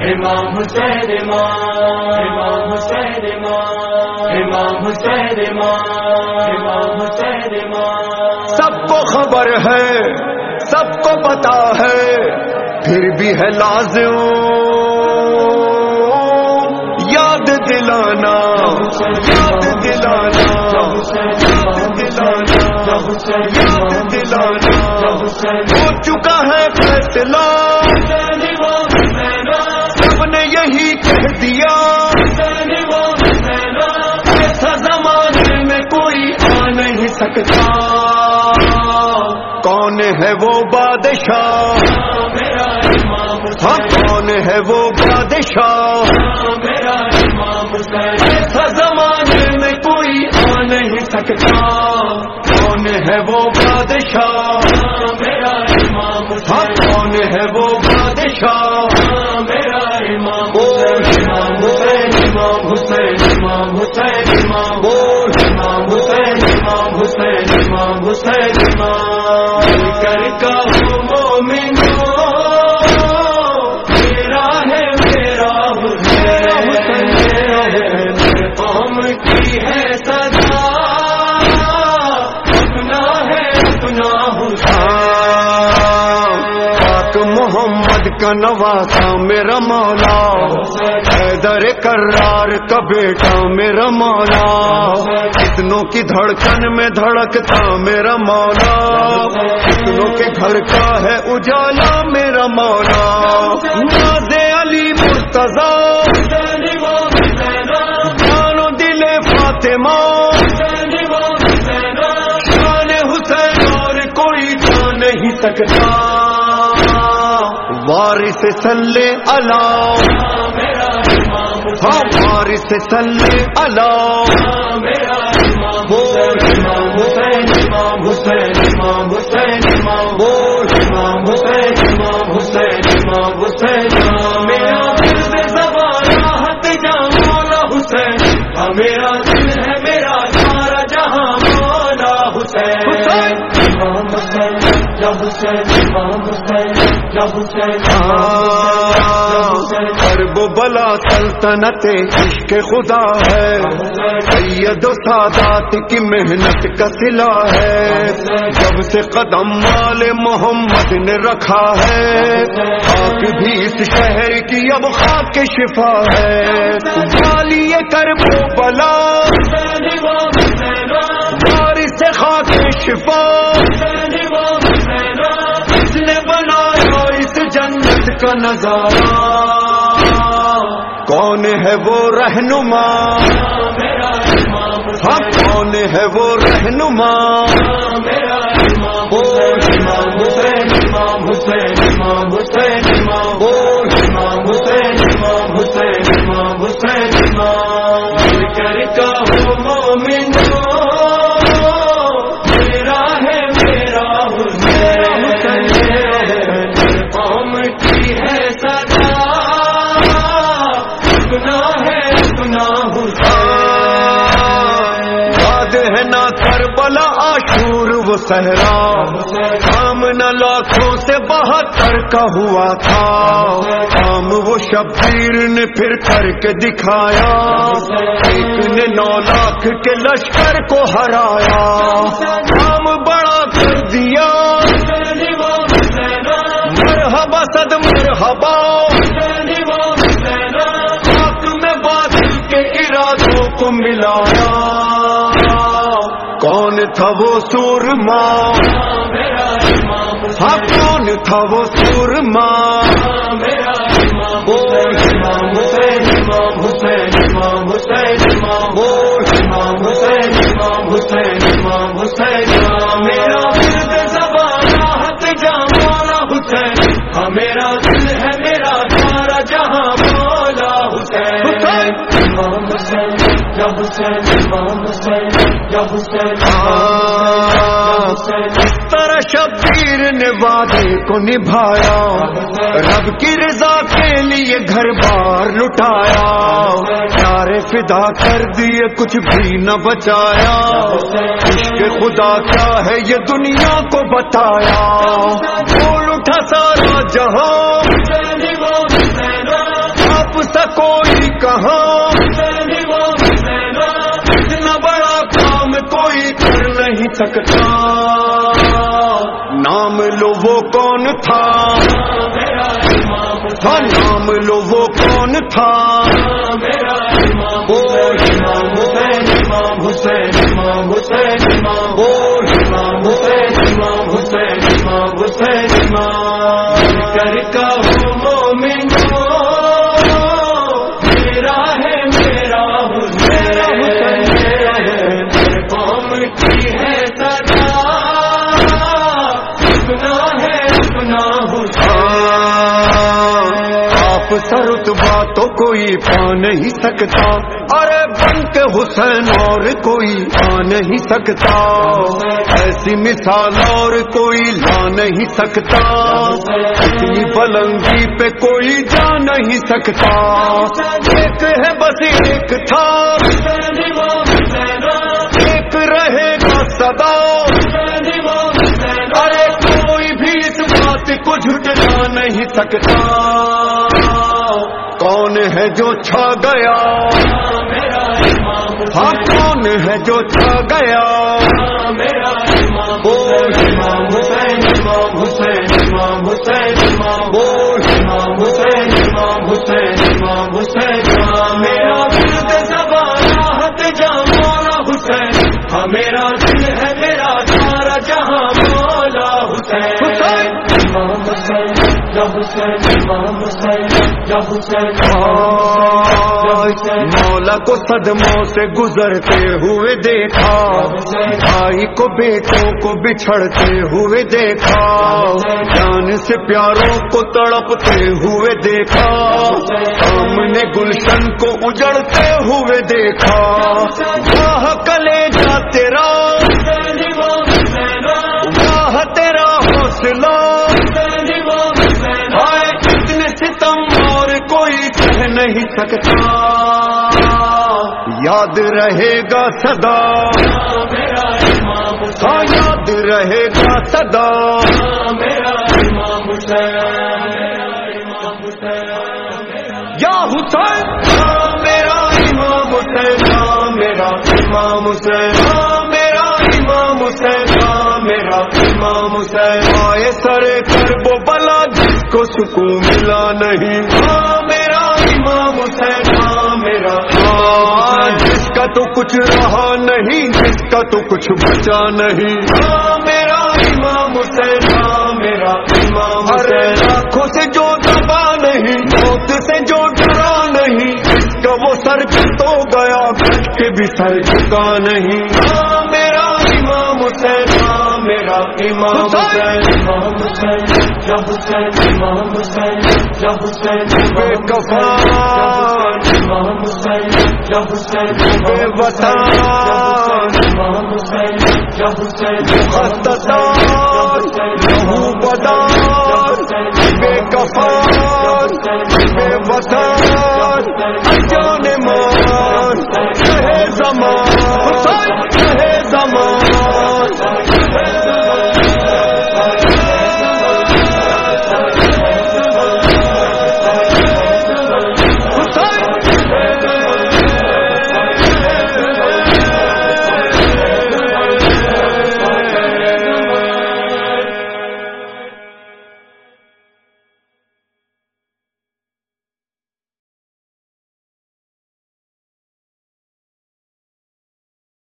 امام حسین امام حسین امام حسین امام حسین سب کو خبر ہے، سب کو پتا ہے، پھر بھی ہے لازم۔ یاد دلانا یاد دلانا یاد دلانا یاد دلانا۔ ہو چکا ہے فیصلہ۔ دیا۔ ایسا زمانے میں کوئی آ نہیں سکتا۔ کون ہے وہ بادشاہ؟ ہاں کون ہے وہ بادشاہ؟ ایسا زمانے میں کوئی آ نہیں سکتا۔ کون ہے وہ بادشاہ؟ ہاں کون ہے وہ بادشاہ؟ مسلمان۔ کر کا نواسا میرا مولا حیدر کرار کا بیٹا میرا مولا کتنوں کی دھڑکن میں دھڑکتا میرا مولا کتنوں کے گھر کا ہے اجالا میرا مولا ناز علی مرتضی جانو دل فاطمہ شان حسین اور کوئی جا نہیں سکتا وارث سلے اللہ ہاں وارث سلے اللہ حسین یا کرب بلا سلطنت عشق خدا ہے۔ سید و سادات کی محنت کا سلا ہے۔ جب سے قدم مال محمد نے رکھا ہے خاک بھی اس شہر کی اب خاک شفا ہے۔ والی کرب بلا بارش خاک شفا۔ کا نظارہ کون ہے وہ رہنما ہاں کون ہے وہ رہنما بول حسین حسین حسین کربلا وہ صحرا کام نہ لاکھوں سے بہتر کا ہوا تھا۔ کام وہ شبیر نے پھر کر کے دکھایا۔ ایک نے نو لاکھ کے لشکر کو ہرایا۔ کام بڑا کر دیا۔ مرحبا صد مرحبا۔ میں بادل کے ارادوں کو ملایا۔ کون تھا وہ سورما ہاں کون تھا وہ سورما یا حسین امام حسین یا حسین اس طرح شبیر نے وعدے کو نبھایا رب کی رضا کے لیے گھر بار لٹایا سارے فدا کر دیے کچھ بھی نہ بچایا۔ عشق خدا کیا ہے یہ دنیا کو بتایا۔ بول اٹھا سارا جہاں ایسا کوئی کہاں۔ سکتا نام لو وہ کون تھا ہاں نام لو وہ کون تھا وہ امام حسین امام حسین امام حسین امام وہ امام حسین امام حسین امام حسین امام کر کا سرتبا تو کوئی پا نہیں سکتا۔ ارے بن کے حسین اور کوئی آ نہیں سکتا۔ ایسی مثال اور کوئی لا نہیں سکتا۔ اتنی بلندی پہ کوئی جا نہیں سکتا۔ ایک ہے بس ایک تھا۔ ایک رہے گا سدا۔ ارے کوئی بھی اس بات کو جھٹلا نہیں سکتا۔ ہے جو چھا گیا؟ ہاں کون ہے جو چھا گیا؟ وہ امام حسین امام حسین امام حسین، امام وہ امام حسین امام حسین امام حسین میرا ورد زبان راحت جہاں مولا حسین ہاں میرا دل ہے میرا سارا جہاں مولا حسین۔ مولا کو صدموں سے گزرتے ہوئے دیکھا بھائی کو بیٹوں کو بچھڑتے ہوئے دیکھا جان سے پیاروں کو تڑپتے ہوئے دیکھا سامنے گلشن کو اجڑتے ہوئے دیکھا سکتا۔ یاد رہے گا صدا۔ ہاں یاد رہے گا صدا۔ یا حسین ہاں، میرا امام حسین ہاں، میرا امام حسین ہاں، میرا امام حسین میرا امام حسین۔ آئے سرے کر وہ بلا جس کو سکون ملا نہیں تو کچھ رہا نہیں جس کا تو کچھ بچا نہیں۔ ہاں میرا امام حسین ہاں میرا امام حسین۔ آنکھوں سے جو دبا نہیں موت سے جو ڈرا نہیں جس کا وہ سر تو گیا کے بھی سر جھکا نہیں۔ ہاں میرا امام حسین میرا امام حسین۔ امام حسین یا حسین بے کفان حسین یا حسین بے وطن امام حسین لہو بدان بے کفان بے وطن